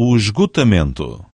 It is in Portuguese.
o esgotamento.